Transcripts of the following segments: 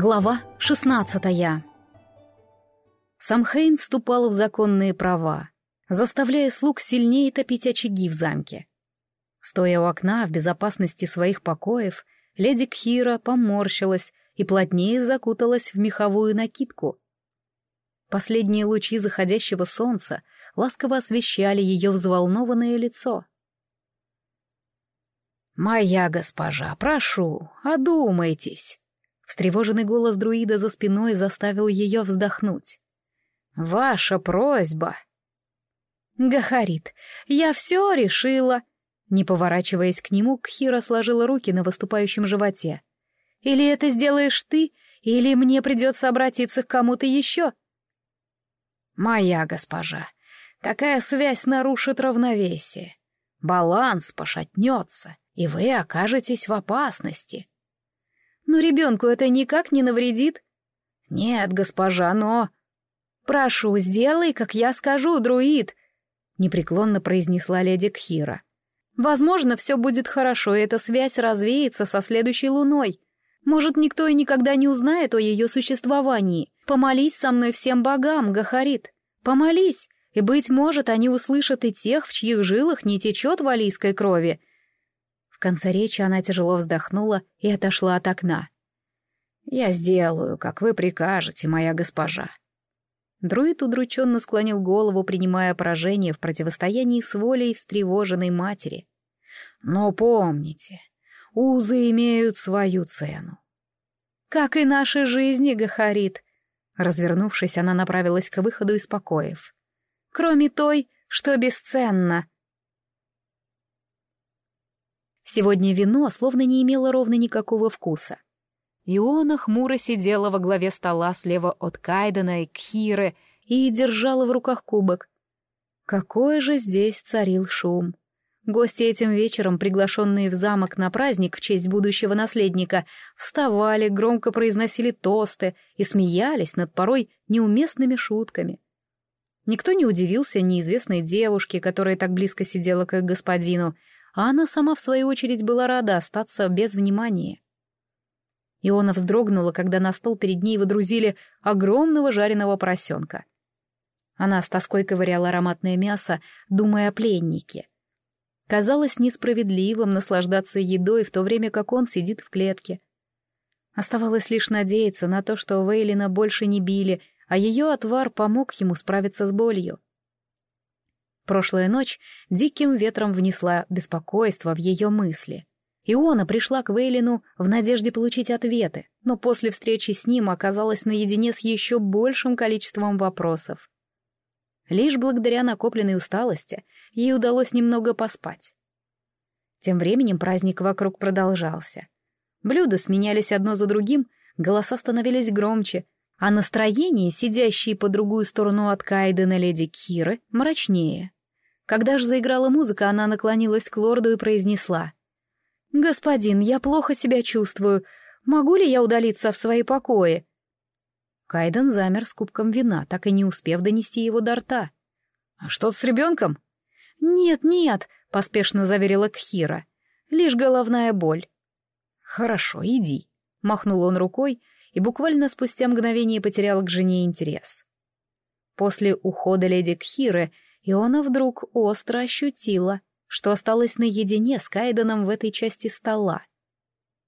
Глава 16 Самхейн вступал в законные права, заставляя слуг сильнее топить очаги в замке. Стоя у окна в безопасности своих покоев, леди Кхира поморщилась и плотнее закуталась в меховую накидку. Последние лучи заходящего солнца ласково освещали ее взволнованное лицо. «Моя госпожа, прошу, одумайтесь!» Встревоженный голос друида за спиной заставил ее вздохнуть. «Ваша просьба!» «Гахарит, я все решила!» Не поворачиваясь к нему, Кхира сложила руки на выступающем животе. «Или это сделаешь ты, или мне придется обратиться к кому-то еще?» «Моя госпожа, такая связь нарушит равновесие. Баланс пошатнется, и вы окажетесь в опасности. Но ребенку это никак не навредит. Нет, госпожа, но... Прошу, сделай, как я скажу, друид, непреклонно произнесла леди Кхира. Возможно, все будет хорошо, и эта связь развеется со следующей луной. Может, никто и никогда не узнает о ее существовании. Помолись со мной всем богам, Гахарит. Помолись, и, быть может, они услышат и тех, в чьих жилах не течет валийской крови, в конце речи она тяжело вздохнула и отошла от окна. «Я сделаю, как вы прикажете, моя госпожа». Друид удрученно склонил голову, принимая поражение в противостоянии с волей встревоженной матери. «Но помните, узы имеют свою цену». «Как и наши жизни, Гахарит!» Развернувшись, она направилась к выходу из покоев. «Кроме той, что бесценно», Сегодня вино словно не имело ровно никакого вкуса. Иона хмуро сидела во главе стола слева от Кайдена и Кхиры и держала в руках кубок. Какой же здесь царил шум! Гости этим вечером, приглашенные в замок на праздник в честь будущего наследника, вставали, громко произносили тосты и смеялись над порой неуместными шутками. Никто не удивился неизвестной девушке, которая так близко сидела к господину — а она сама, в свою очередь, была рада остаться без внимания. Иона вздрогнула, когда на стол перед ней выдрузили огромного жареного поросенка. Она с тоской ковыряла ароматное мясо, думая о пленнике. Казалось несправедливым наслаждаться едой, в то время как он сидит в клетке. Оставалось лишь надеяться на то, что Вейлина больше не били, а ее отвар помог ему справиться с болью. Прошлая ночь диким ветром внесла беспокойство в ее мысли. Иона пришла к Вейлину в надежде получить ответы, но после встречи с ним оказалась наедине с еще большим количеством вопросов. Лишь благодаря накопленной усталости ей удалось немного поспать. Тем временем праздник вокруг продолжался. Блюда сменялись одно за другим, голоса становились громче, а настроение, сидящее по другую сторону от Кайдена леди Киры, мрачнее. Когда же заиграла музыка, она наклонилась к лорду и произнесла. «Господин, я плохо себя чувствую. Могу ли я удалиться в свои покои?» Кайден замер с кубком вина, так и не успев донести его до рта. «А что с ребенком?» «Нет, нет», — поспешно заверила Кхира. «Лишь головная боль». «Хорошо, иди», — махнул он рукой и буквально спустя мгновение потерял к жене интерес. После ухода леди Кхиры и она вдруг остро ощутила, что осталась наедине с Кайденом в этой части стола.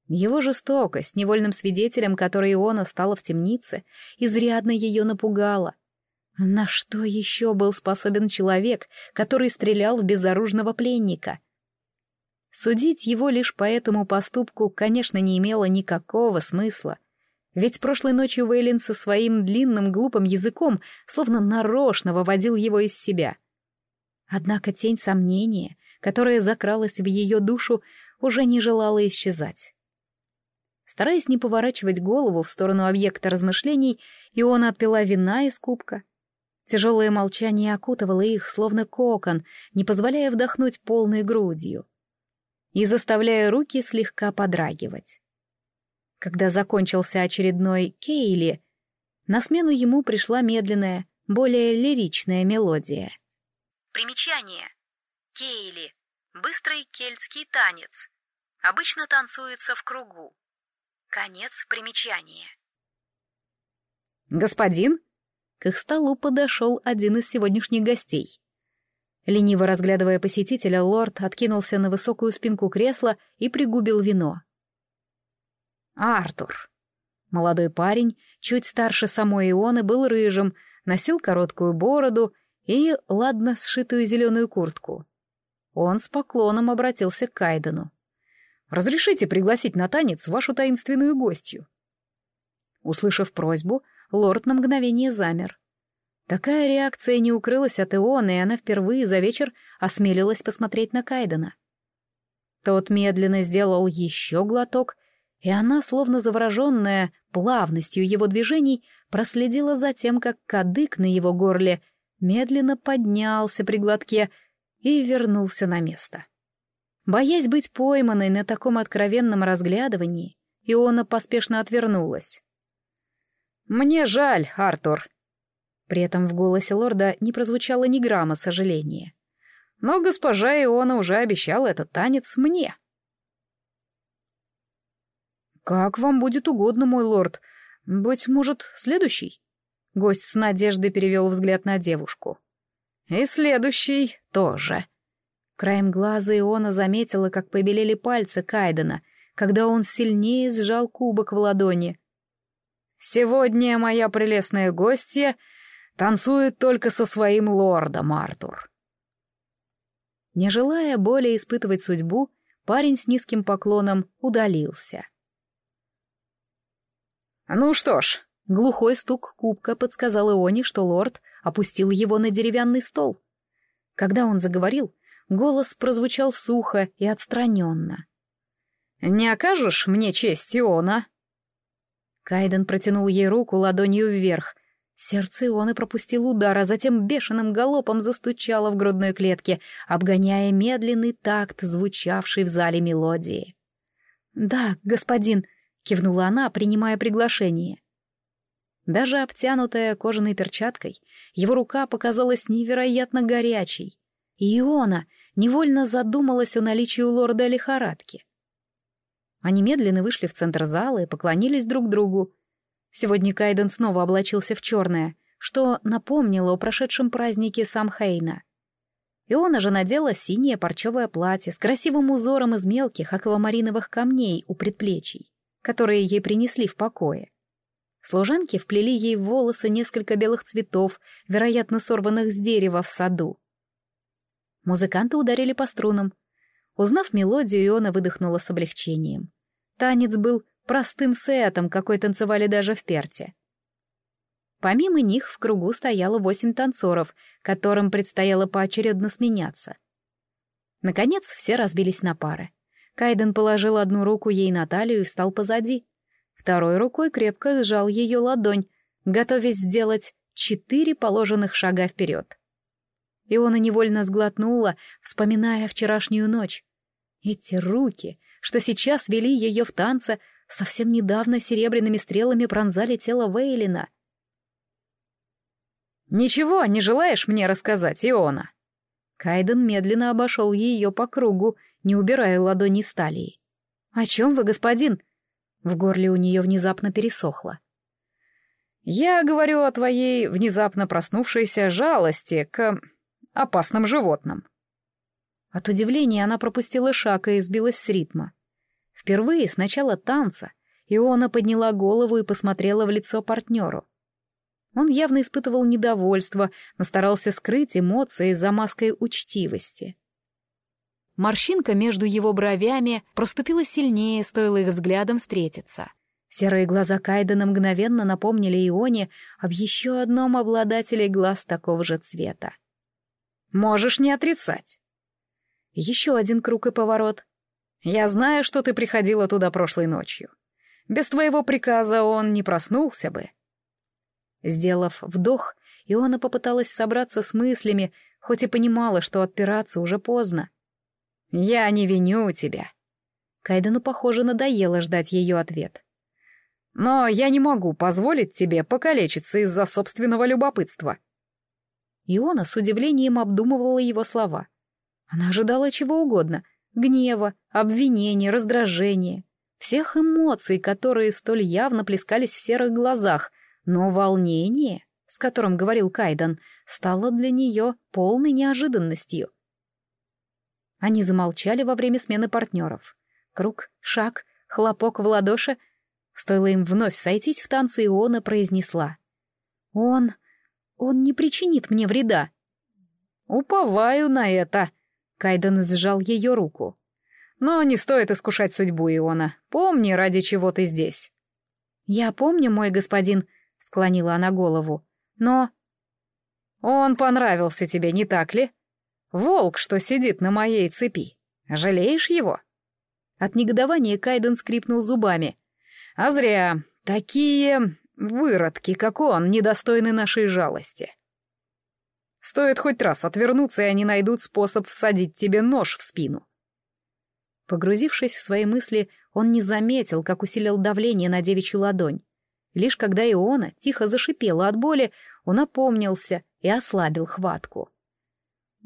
Его жестокость, невольным свидетелем которой Иона стала в темнице, изрядно ее напугала. На что еще был способен человек, который стрелял в безоружного пленника? Судить его лишь по этому поступку, конечно, не имело никакого смысла. Ведь прошлой ночью Вейлин со своим длинным глупым языком словно нарочно выводил его из себя — Однако тень сомнения, которая закралась в ее душу, уже не желала исчезать. Стараясь не поворачивать голову в сторону объекта размышлений, Иона отпила вина из кубка. Тяжелое молчание окутывало их, словно кокон, не позволяя вдохнуть полной грудью и заставляя руки слегка подрагивать. Когда закончился очередной Кейли, на смену ему пришла медленная, более лиричная мелодия. Примечание. Кейли. Быстрый кельтский танец. Обычно танцуется в кругу. Конец примечания. «Господин?» К их столу подошел один из сегодняшних гостей. Лениво разглядывая посетителя, лорд откинулся на высокую спинку кресла и пригубил вино. «Артур». Молодой парень, чуть старше самой Ионы, был рыжим, носил короткую бороду и ладно сшитую зеленую куртку. Он с поклоном обратился к Кайдену. «Разрешите пригласить на танец вашу таинственную гостью?» Услышав просьбу, лорд на мгновение замер. Такая реакция не укрылась от Ионы, и она впервые за вечер осмелилась посмотреть на Кайдена. Тот медленно сделал еще глоток, и она, словно завороженная плавностью его движений, проследила за тем, как кадык на его горле медленно поднялся при глотке и вернулся на место. Боясь быть пойманной на таком откровенном разглядывании, Иона поспешно отвернулась. «Мне жаль, Артур». При этом в голосе лорда не прозвучало ни грамма сожаления. «Но госпожа Иона уже обещала этот танец мне». «Как вам будет угодно, мой лорд. Быть может, следующий?» Гость с надеждой перевел взгляд на девушку. «И следующий тоже». Краем глаза Иона заметила, как побелели пальцы Кайдена, когда он сильнее сжал кубок в ладони. Сегодня моя прелестная гостья танцует только со своим лордом, Артур. Не желая более испытывать судьбу, парень с низким поклоном удалился. «Ну что ж», — глухой стук кубка подсказал Ионе, что лорд опустил его на деревянный стол. Когда он заговорил, голос прозвучал сухо и отстраненно. «Не окажешь мне честь, Иона?» Кайден протянул ей руку ладонью вверх. Сердце Ионы пропустил удар, а затем бешеным галопом застучало в грудной клетке, обгоняя медленный такт, звучавший в зале мелодии. «Да, господин», — кивнула она, принимая приглашение. Даже обтянутая кожаной перчаткой, его рука показалась невероятно горячей, Иона невольно задумалась о наличии у лорда лихорадки. Они медленно вышли в центр зала и поклонились друг другу. Сегодня Кайден снова облачился в черное, что напомнило о прошедшем празднике Самхейна. Иона же надела синее парчевое платье с красивым узором из мелких аквамариновых камней у предплечий, которые ей принесли в покое. Служанки вплели ей в волосы несколько белых цветов, вероятно, сорванных с дерева в саду. Музыканты ударили по струнам, Узнав мелодию, Иона выдохнула с облегчением. Танец был простым сетом, какой танцевали даже в Перте. Помимо них в кругу стояло восемь танцоров, которым предстояло поочередно сменяться. Наконец все разбились на пары. Кайден положил одну руку ей на талию и встал позади. Второй рукой крепко сжал ее ладонь, готовясь сделать четыре положенных шага вперед. Иона невольно сглотнула, вспоминая вчерашнюю ночь. Эти руки, что сейчас вели ее в танце, совсем недавно серебряными стрелами пронзали тело Вейлина. «Ничего не желаешь мне рассказать, Иона?» Кайден медленно обошел ее по кругу, не убирая ладони с талии. «О чем вы, господин?» В горле у нее внезапно пересохло. «Я говорю о твоей внезапно проснувшейся жалости к опасным животным». От удивления она пропустила шаг и сбилась с ритма. Впервые с начала танца Иона подняла голову и посмотрела в лицо партнеру. Он явно испытывал недовольство, но старался скрыть эмоции за маской учтивости. Морщинка между его бровями проступила сильнее, стоило их взглядом встретиться. Серые глаза Кайдена мгновенно напомнили Ионе об еще одном обладателе глаз такого же цвета. «Можешь не отрицать. Еще один круг и поворот. Я знаю, что ты приходила туда прошлой ночью. Без твоего приказа он не проснулся бы. Сделав вдох, Иона попыталась собраться с мыслями, хоть и понимала, что отпираться уже поздно. «Я не виню тебя». Кайдену, похоже, надоело ждать ее ответ. «Но я не могу позволить тебе покалечиться из-за собственного любопытства». Иона с удивлением обдумывала его слова — она ожидала чего угодно — гнева, обвинения, раздражения, всех эмоций, которые столь явно плескались в серых глазах, но волнение, с которым говорил Кайден, стало для нее полной неожиданностью. Они замолчали во время смены партнеров. Круг, шаг, хлопок в ладоши. Стоило им вновь сойтись в танце, Иона произнесла. «Он... он не причинит мне вреда». «Уповаю на это», — Кайден сжал ее руку. «Но не стоит искушать судьбу Иона. Помни, ради чего ты здесь». «Я помню, мой господин», — склонила она голову. «Но...» «Он понравился тебе, не так ли? Волк, что сидит на моей цепи. Жалеешь его?» От негодования Кайден скрипнул зубами. «А зря. Такие выродки, как он, недостойны нашей жалости. Стоит хоть раз отвернуться, и они найдут способ всадить тебе нож в спину». Погрузившись в свои мысли, он не заметил, как усилил давление на девичью ладонь. Лишь когда Иона тихо зашипела от боли, он опомнился и ослабил хватку.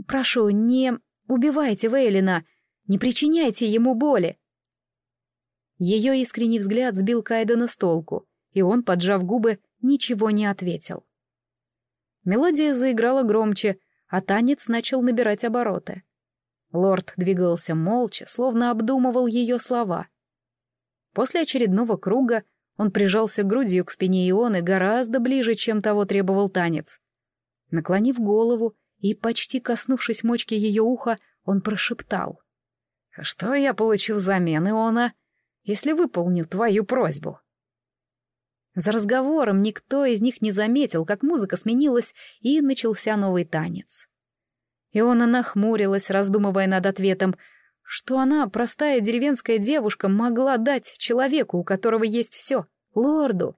«Прошу, не убивайте Вейлина, не причиняйте ему боли!» Ее искренний взгляд сбил Кайдена с толку, и он, поджав губы, ничего не ответил. Мелодия заиграла громче, а танец начал набирать обороты. Лорд двигался молча, словно обдумывал ее слова. После очередного круга он прижался грудью к спине Ионы гораздо ближе, чем того требовал танец. Наклонив голову и почти коснувшись мочки ее уха, он прошептал. «Что я получу взамен, Иона?» если выполню твою просьбу». За разговором никто из них не заметил, как музыка сменилась, и начался новый танец. Иона нахмурилась, раздумывая над ответом, что она, простая деревенская девушка, могла дать человеку, у которого есть все, лорду.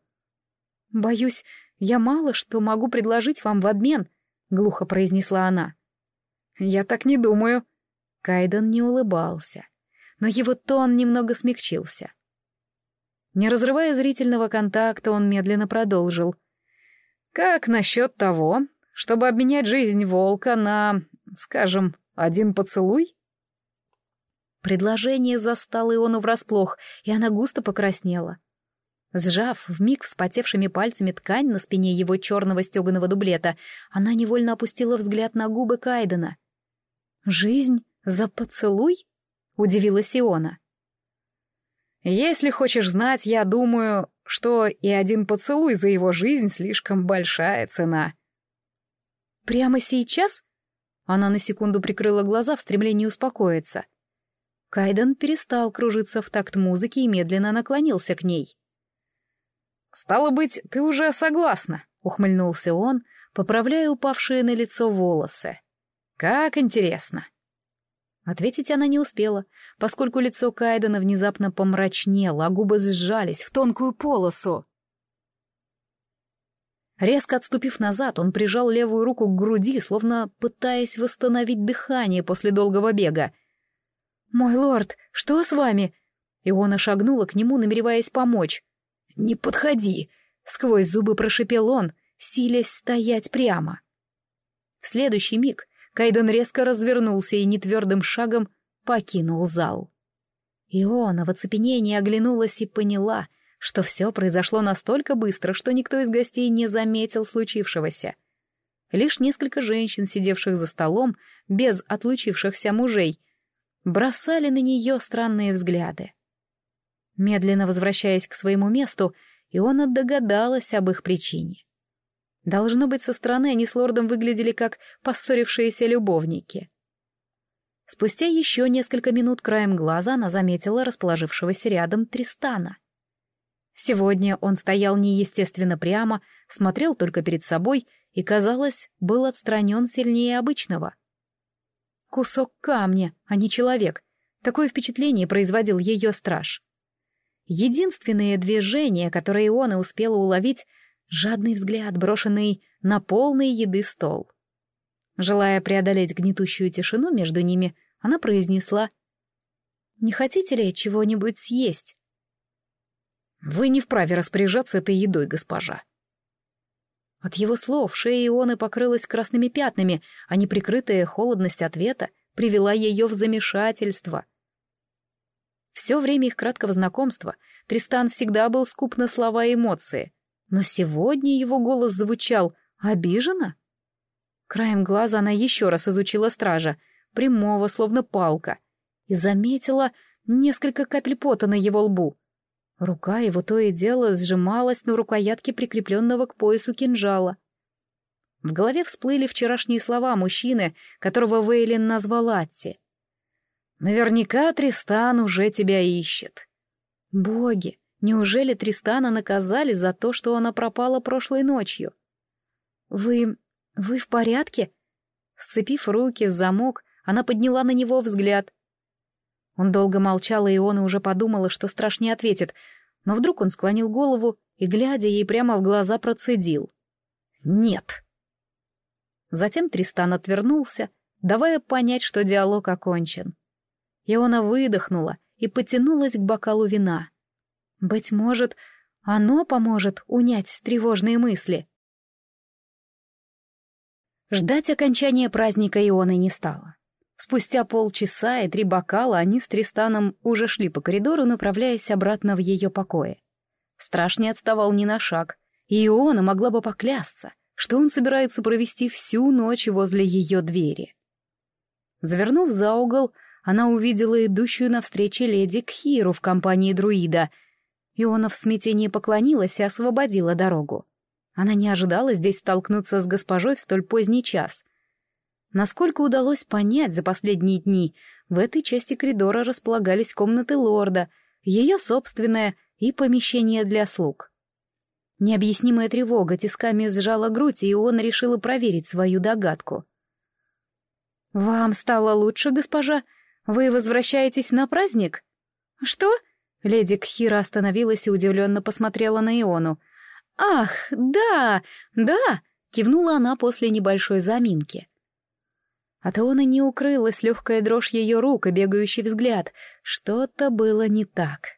«Боюсь, я мало что могу предложить вам в обмен», — глухо произнесла она. «Я так не думаю». Кайден не улыбался но его тон немного смягчился. Не разрывая зрительного контакта, он медленно продолжил. «Как насчет того, чтобы обменять жизнь волка на, скажем, один поцелуй?» Предложение застало Иону врасплох, и она густо покраснела. Сжав вмиг вспотевшими пальцами ткань на спине его черного стеганого дублета, она невольно опустила взгляд на губы Кайдена. «Жизнь за поцелуй?» — удивилась Иона. «Если хочешь знать, я думаю, что и один поцелуй за его жизнь слишком большая цена». «Прямо сейчас?» Она на секунду прикрыла глаза в стремлении успокоиться. Кайден перестал кружиться в такт музыки и медленно наклонился к ней. «Стало быть, ты уже согласна», — ухмыльнулся он, поправляя упавшие на лицо волосы. «Как интересно». Ответить она не успела, поскольку лицо Кайдена внезапно помрачнело, а губы сжались в тонкую полосу. Резко отступив назад, он прижал левую руку к груди, словно пытаясь восстановить дыхание после долгого бега. «Мой лорд, что с вами?» Иона шагнула к нему, намереваясь помочь. «Не подходи!» — сквозь зубы прошипел он, силясь стоять прямо. В следующий миг Кайден резко развернулся и нетвердым шагом покинул зал. Иона в оцепенении оглянулась и поняла, что все произошло настолько быстро, что никто из гостей не заметил случившегося. Лишь несколько женщин, сидевших за столом, без отлучившихся мужей, бросали на нее странные взгляды. Медленно возвращаясь к своему месту, Иона догадалась об их причине. Должно быть, со стороны они с лордом выглядели как поссорившиеся любовники. Спустя еще несколько минут краем глаза она заметила расположившегося рядом Тристана. Сегодня он стоял неестественно прямо, смотрел только перед собой и, казалось, был отстранен сильнее обычного. Кусок камня, а не человек. Такое впечатление производил ее страж. Единственное движение, которое Иона успела уловить, жадный взгляд, брошенный на полный еды стол. Желая преодолеть гнетущую тишину между ними, она произнесла «Не хотите ли чего-нибудь съесть?» «Вы не вправе распоряжаться этой едой, госпожа». От его слов шея Ионы покрылась красными пятнами, а неприкрытая холодность ответа привела ее в замешательство. Все время их краткого знакомства Тристан всегда был скуп на слова и эмоции, но сегодня его голос звучал обиженно. Краем глаза она еще раз изучила стража, прямого, словно палка, и заметила несколько капель пота на его лбу. Рука его то и дело сжималась на рукоятке прикрепленного к поясу кинжала. В голове всплыли вчерашние слова мужчины, которого Вейлин назвал Атти. «Наверняка Тристан уже тебя ищет». Боги, неужели Тристана наказали за то, что она пропала прошлой ночью? «Вы... вы в порядке?» Сцепив руки в замок, она подняла на него взгляд. Он долго молчал, и он уже подумала, что страшнее ответит, но вдруг он склонил голову и, глядя ей прямо в глаза, процедил. «Нет». Затем Тристан отвернулся, давая понять, что диалог окончен. Иона выдохнула и потянулась к бокалу вина. Быть может, оно поможет унять тревожные мысли. Ждать окончания праздника Ионы не стало. Спустя полчаса и три бокала они с Тристаном уже шли по коридору, направляясь обратно в ее покое. Страш не отставал ни на шаг, и Иона могла бы поклясться, что он собирается провести всю ночь возле ее двери. Завернув за угол, она увидела идущую навстречу леди Кхиру в компании друида. Иона в смятении поклонилась и освободила дорогу. Она не ожидала здесь столкнуться с госпожой в столь поздний час. Насколько удалось понять за последние дни, в этой части коридора располагались комнаты лорда, ее собственная и помещение для слуг. Необъяснимая тревога тисками сжала грудь, и он решил проверить свою догадку. «Вам стало лучше, госпожа? Вы возвращаетесь на праздник?» «Что?» Леди Кхира остановилась и удивленно посмотрела на Иону. «Ах, да, да!» — кивнула она после небольшой заминки. От Ионы не укрылась легкая дрожь ее рук и бегающий взгляд. Что-то было не так.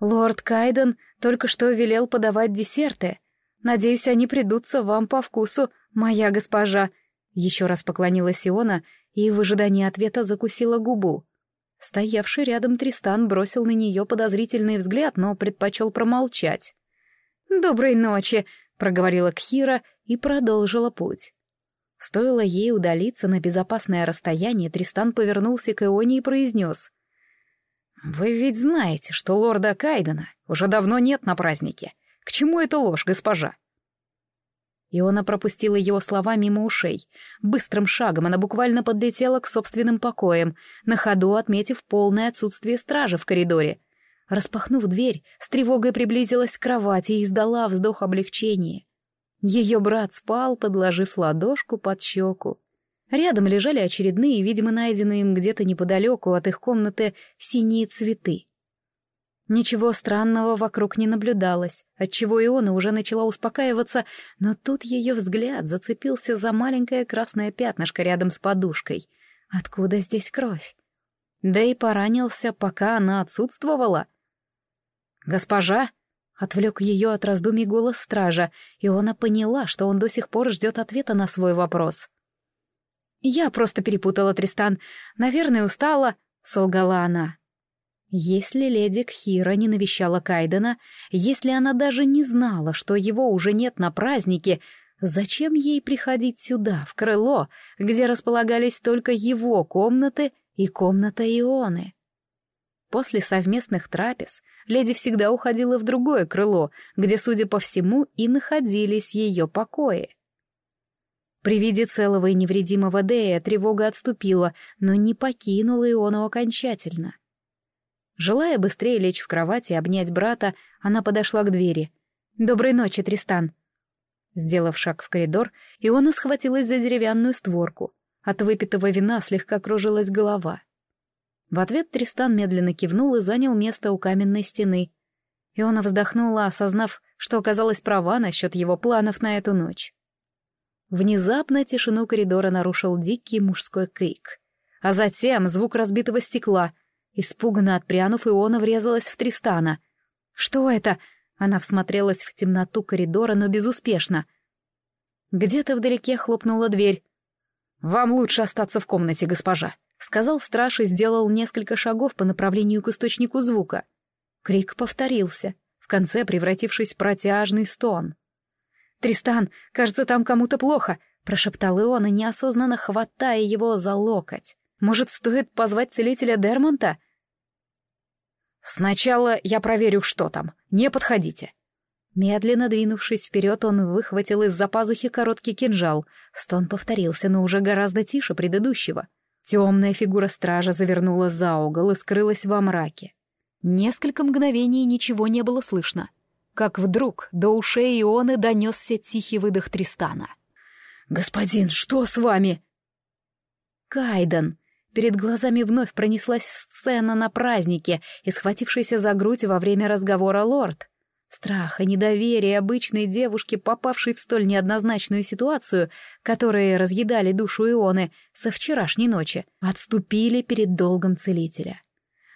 «Лорд Кайден только что велел подавать десерты. Надеюсь, они придутся вам по вкусу, моя госпожа». Еще раз поклонилась Иона и в ожидании ответа закусила губу. Стоявший рядом Тристан бросил на нее подозрительный взгляд, но предпочел промолчать. «Доброй ночи», — проговорила Кхира и продолжила путь. Стоило ей удалиться на безопасное расстояние, Тристан повернулся к Ионе и произнес. «Вы ведь знаете, что лорда Кайдена уже давно нет на празднике. К чему эта ложь, госпожа?» Иона пропустила его слова мимо ушей. Быстрым шагом она буквально подлетела к собственным покоям, на ходу отметив полное отсутствие стражи в коридоре. Распахнув дверь, с тревогой приблизилась к кровати и издала вздох облегчения. Ее брат спал, подложив ладошку под щеку. Рядом лежали очередные, видимо, найденные им где-то неподалеку от их комнаты синие цветы. Ничего странного вокруг не наблюдалось, отчего Иона уже начала успокаиваться, но тут ее взгляд зацепился за маленькое красное пятнышко рядом с подушкой. Откуда здесь кровь? Да и поранился, пока она отсутствовала. «Госпожа!» — отвлек ее от раздумий голос стража, и она поняла, что он до сих пор ждет ответа на свой вопрос. «Я просто перепутала, Тристан. Наверное, устала», — солгала она. Если леди Кхира не навещала Кайдена, если она даже не знала, что его уже нет на празднике, зачем ей приходить сюда, в крыло, где располагались только его комнаты и комната Ионы? После совместных трапез леди всегда уходила в другое крыло, где, судя по всему, и находились ее покои. При виде целого и невредимого Дея тревога отступила, но не покинула Иону окончательно. Желая быстрее лечь в кровать и обнять брата, она подошла к двери. «Доброй ночи, Тристан!» Сделав шаг в коридор, Иона схватилась за деревянную створку. От выпитого вина слегка кружилась голова. В ответ Тристан медленно кивнул и занял место у каменной стены. Иона вздохнула, осознав, что оказалась права насчет его планов на эту ночь. Внезапно тишину коридора нарушил дикий мужской крик. А затем звук разбитого стекла. Испуганно отпрянув, Иона врезалась в Тристана. «Что это?» Она всмотрелась в темноту коридора, но безуспешно. Где-то вдалеке хлопнула дверь. «Вам лучше остаться в комнате, госпожа», — сказал страж и сделал несколько шагов по направлению к источнику звука. Крик повторился. В конце превратившись в протяжный стон. «Тристан, кажется, там кому-то плохо», — прошептал Иона, неосознанно хватая его за локоть. «Может, стоит позвать целителя Дермонта?» «Сначала я проверю, что там. Не подходите». Медленно двинувшись вперед, он выхватил из-за пазухи короткий кинжал. Стон повторился, но уже гораздо тише предыдущего. Темная фигура стража завернула за угол и скрылась во мраке. Несколько мгновений ничего не было слышно. Как вдруг до ушей Ионы донесся тихий выдох Тристана. «Господин, что с вами?» Кайден. Перед глазами вновь пронеслась сцена на празднике и схватившийся за грудь во время разговора лорд. Страх и недоверие обычной девушки, попавшей в столь неоднозначную ситуацию, которые разъедали душу Ионы со вчерашней ночи, отступили перед долгом целителя.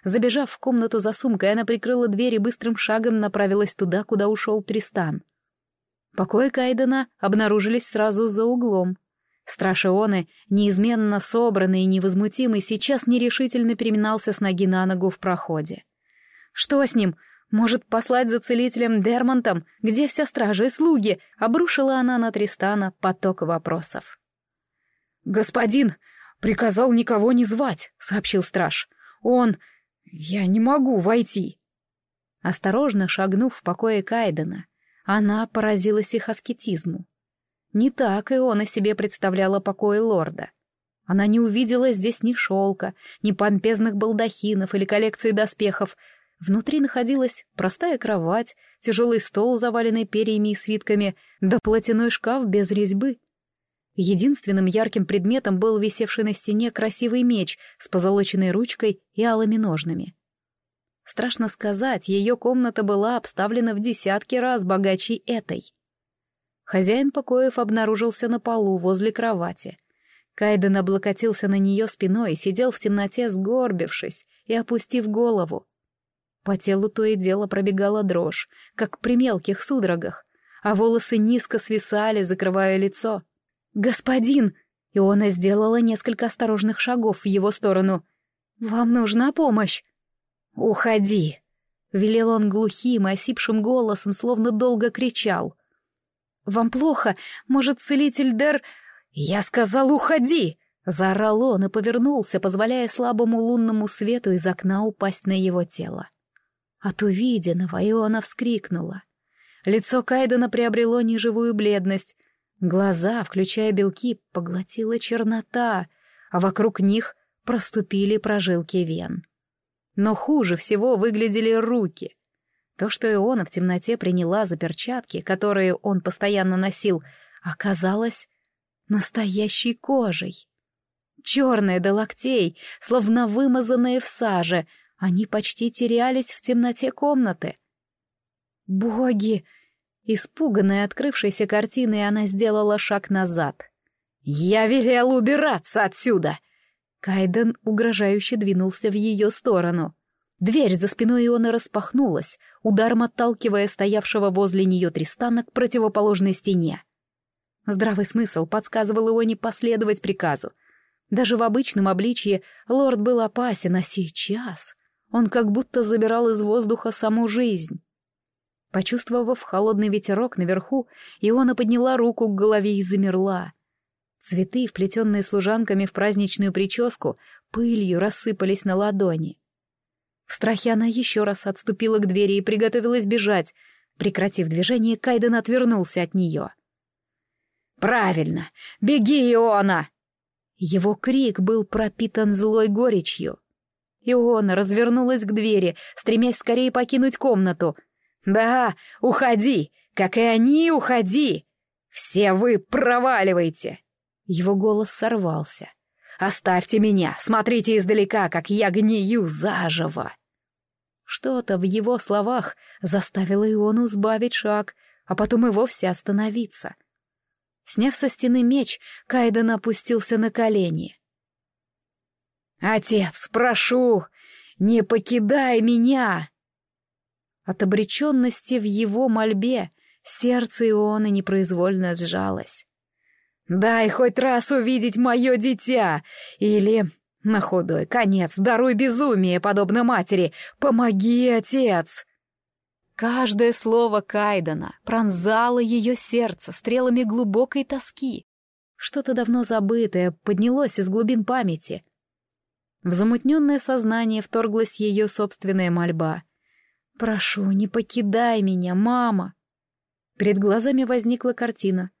Забежав в комнату за сумкой, она прикрыла дверь и быстрым шагом направилась туда, куда ушел Тристан. Покои Кайдена обнаружились сразу за углом. Страж Ионы, неизменно собранный и невозмутимый, сейчас нерешительно переминался с ноги на ногу в проходе. «Что с ним? Может, послать за целителем Дермонтом? Где вся стража и слуги?» — обрушила она на Тристана поток вопросов. «Господин приказал никого не звать», — сообщил страж. «Он... Я не могу войти». Осторожно шагнув в покое Кайдена, она поразилась их аскетизму. Не так и он о себе представляла покои лорда. Она не увидела здесь ни шелка, ни помпезных балдахинов или коллекции доспехов. Внутри находилась простая кровать, тяжелый стол, заваленный перьями и свитками, да платяной шкаф без резьбы. Единственным ярким предметом был висевший на стене красивый меч с позолоченной ручкой и алыми ножнами. Страшно сказать, ее комната была обставлена в десятки раз богаче этой — Хозяин покоев обнаружился на полу возле кровати. Кайден облокотился на нее спиной и сидел в темноте, сгорбившись и опустив голову. По телу то и дело пробегала дрожь, как при мелких судорогах, а волосы низко свисали, закрывая лицо. «Господин!» — Иона сделала несколько осторожных шагов в его сторону. «Вам нужна помощь!» «Уходи!» — велел он глухим, осипшим голосом, словно долго кричал — вам плохо? Может, целитель Дер...» «Я сказал, уходи!» — заорал он и повернулся, позволяя слабому лунному свету из окна упасть на его тело. От увиденного Иона вскрикнула. Лицо Кайдена приобрело неживую бледность. Глаза, включая белки, поглотила чернота, а вокруг них проступили прожилки вен. Но хуже всего выглядели руки. То, что Иона в темноте приняла за перчатки, которые он постоянно носил, оказалось настоящей кожей. Черные до локтей, словно вымазанные в саже, они почти терялись в темноте комнаты. «Боги!» Испуганная открывшейся картиной, она сделала шаг назад. «Я велел убираться отсюда!» Кайден угрожающе двинулся в ее сторону. Дверь за спиной Иона распахнулась, ударом отталкивая стоявшего возле нее Тристана к противоположной стене. Здравый смысл подсказывал его не последовать приказу. Даже в обычном обличье лорд был опасен, а сейчас он как будто забирал из воздуха саму жизнь. Почувствовав холодный ветерок наверху, Иона подняла руку к голове и замерла. Цветы, вплетенные служанками в праздничную прическу, пылью рассыпались на ладони. В страхе она еще раз отступила к двери и приготовилась бежать. Прекратив движение, Кайден отвернулся от нее. «Правильно! Беги, Иона!» Его крик был пропитан злой горечью. Иона развернулась к двери, стремясь скорее покинуть комнату. «Да, уходи! Как и они, уходи! Все вы проваливаете!» Его голос сорвался. Оставьте меня, смотрите издалека, как я гнию заживо!» Что-то в его словах заставило Иону сбавить шаг, а потом и вовсе остановиться. Сняв со стены меч, Кайден опустился на колени. «Отец, прошу, не покидай меня!» От обреченности в его мольбе сердце Ионы непроизвольно сжалось. Дай хоть раз увидеть мое дитя! Или, на худой конец, даруй безумие, подобно матери! Помоги, отец!» Каждое слово Кайдена пронзало ее сердце стрелами глубокой тоски. Что-то давно забытое поднялось из глубин памяти. В замутненное сознание вторглась ее собственная мольба. «Прошу, не покидай меня, мама!» Перед глазами возникла картина.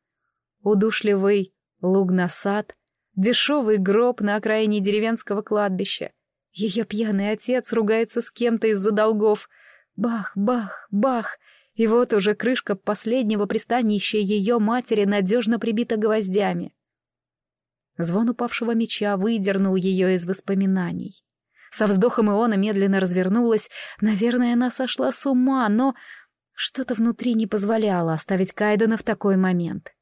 Удушливый луг-насад, дешевый гроб на окраине деревенского кладбища. Ее пьяный отец ругается с кем-то из-за долгов. Бах, бах, бах! И вот уже крышка последнего пристанища ее матери надежно прибита гвоздями. Звон упавшего меча выдернул ее из воспоминаний. Со вздохом Иона медленно развернулась. Наверное, она сошла с ума, но что-то внутри не позволяло оставить Кайдена в такой момент.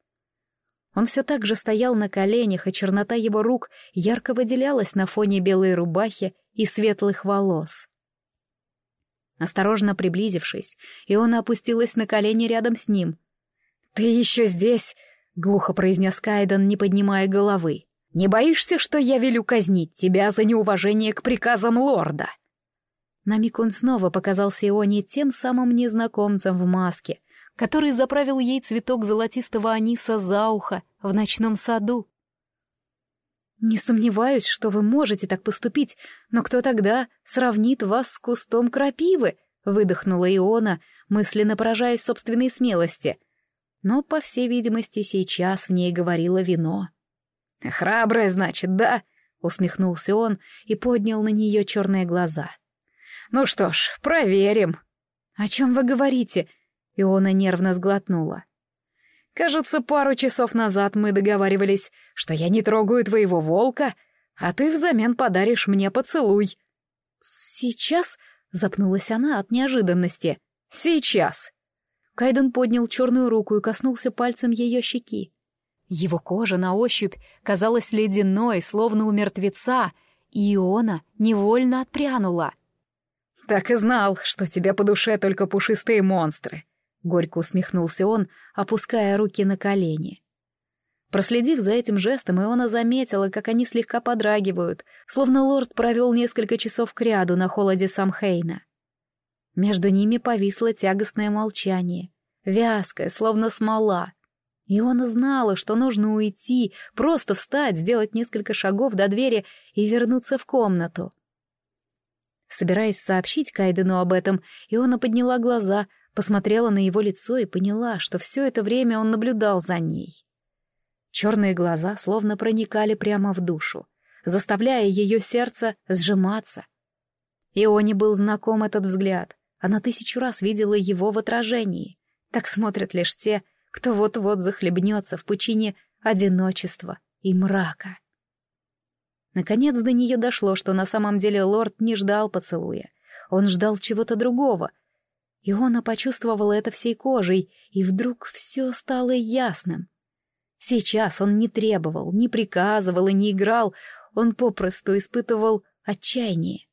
Он все так же стоял на коленях, и чернота его рук ярко выделялась на фоне белой рубахи и светлых волос. Осторожно приблизившись, Иона опустилась на колени рядом с ним. «Ты еще здесь?» — глухо произнес Кайден, не поднимая головы. «Не боишься, что я велю казнить тебя за неуважение к приказам лорда?» На миг он снова показался Ионе тем самым незнакомцем в маске, который заправил ей цветок золотистого аниса за ухо в ночном саду. «Не сомневаюсь, что вы можете так поступить, но кто тогда сравнит вас с кустом крапивы?» — выдохнула Иона, мысленно поражаясь собственной смелости. Но, по всей видимости, сейчас в ней говорило вино. «Храбрая, значит, да?» — усмехнулся он и поднял на нее черные глаза. «Ну что ж, проверим». «О чем вы говорите?» Иона нервно сглотнула. «Кажется, пару часов назад мы договаривались, что я не трогаю твоего волка, а ты взамен подаришь мне поцелуй». «Сейчас?» — запнулась она от неожиданности. «Сейчас!» Кайден поднял черную руку и коснулся пальцем ее щеки. Его кожа на ощупь казалась ледяной, словно у мертвеца, и Иона невольно отпрянула. «Так и знал, что тебе по душе только пушистые монстры. Горько усмехнулся он, опуская руки на колени. Проследив за этим жестом, Иона заметила, как они слегка подрагивают, словно лорд провел несколько часов кряду на холоде Самхейна. Между ними повисло тягостное молчание, вязкое, словно смола. Иона знала, что нужно уйти, просто встать, сделать несколько шагов до двери и вернуться в комнату. Собираясь сообщить Кайдену об этом, Иона подняла глаза, посмотрела на его лицо и поняла, что все это время он наблюдал за ней. Черные глаза словно проникали прямо в душу, заставляя ее сердце сжиматься. Ионе был знаком этот взгляд. Она тысячу раз видела его в отражении. Так смотрят лишь те, кто вот-вот захлебнется в пучине одиночества и мрака. Наконец до нее дошло, что на самом деле лорд не ждал поцелуя. Он ждал чего-то другого, Иона почувствовала это всей кожей, и вдруг все стало ясным. Сейчас он не требовал, не приказывал и не играл, он попросту испытывал отчаяние.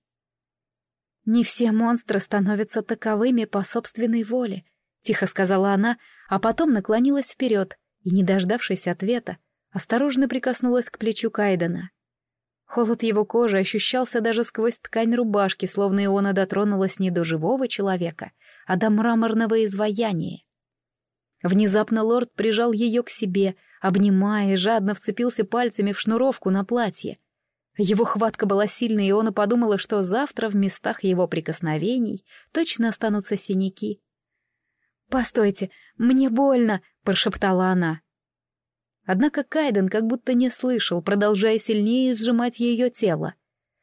«Не все монстры становятся таковыми по собственной воле», — тихо сказала она, а потом наклонилась вперед и, не дождавшись ответа, осторожно прикоснулась к плечу Кайдена. Холод его кожи ощущался даже сквозь ткань рубашки, словно Иона дотронулась не до живого человека, а до мраморного изваяния. Внезапно лорд прижал ее к себе, обнимая и жадно вцепился пальцами в шнуровку на платье. Его хватка была сильной, и он подумала, что завтра в местах его прикосновений точно останутся синяки. «Постойте, мне больно!» — прошептала она. Однако Кайден как будто не слышал, продолжая сильнее сжимать ее тело.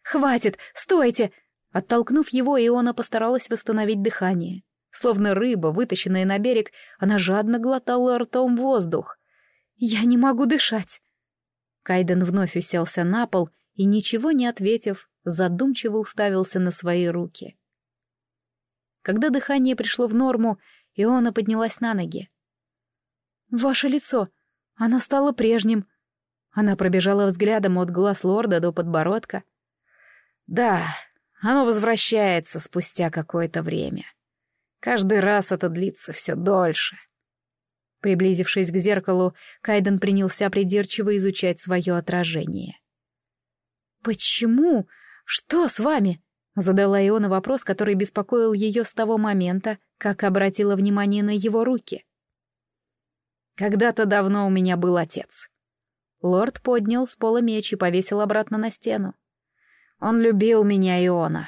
«Хватит! Стойте!» Оттолкнув его, Иона постаралась восстановить дыхание. Словно рыба, вытащенная на берег, она жадно глотала ртом воздух. «Я не могу дышать!» Кайден вновь уселся на пол и, ничего не ответив, задумчиво уставился на свои руки. Когда дыхание пришло в норму, Иона поднялась на ноги. «Ваше лицо! Оно стало прежним!» Она пробежала взглядом от глаз лорда до подбородка. «Да, оно возвращается спустя какое-то время. Каждый раз это длится все дольше. Приблизившись к зеркалу, Кайден принялся придирчиво изучать свое отражение. «Почему? Что с вами?» Задала Иона вопрос, который беспокоил ее с того момента, как обратила внимание на его руки. «Когда-то давно у меня был отец». Лорд поднял с пола меч и повесил обратно на стену. «Он любил меня, Иона.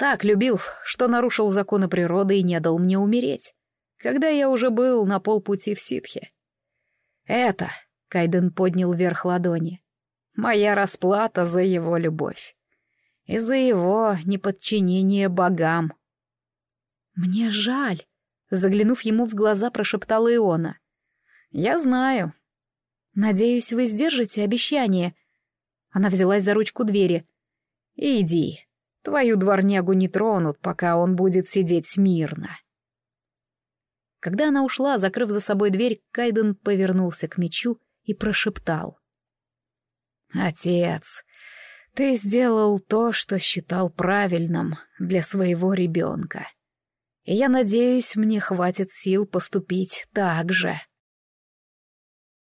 Так любил, что нарушил законы природы и не дал мне умереть, когда я уже был на полпути в ситхе. Это, — Кайден поднял вверх ладони, — моя расплата за его любовь и за его неподчинение богам. «Мне жаль», — заглянув ему в глаза, прошептала Иона. «Я знаю». «Надеюсь, вы сдержите обещание». Она взялась за ручку двери. «Иди, твою дворнягу не тронут, пока он будет сидеть смирно». Когда она ушла, закрыв за собой дверь, Кайден повернулся к мечу и прошептал. «Отец, ты сделал то, что считал правильным для своего ребенка. Я надеюсь, мне хватит сил поступить так же.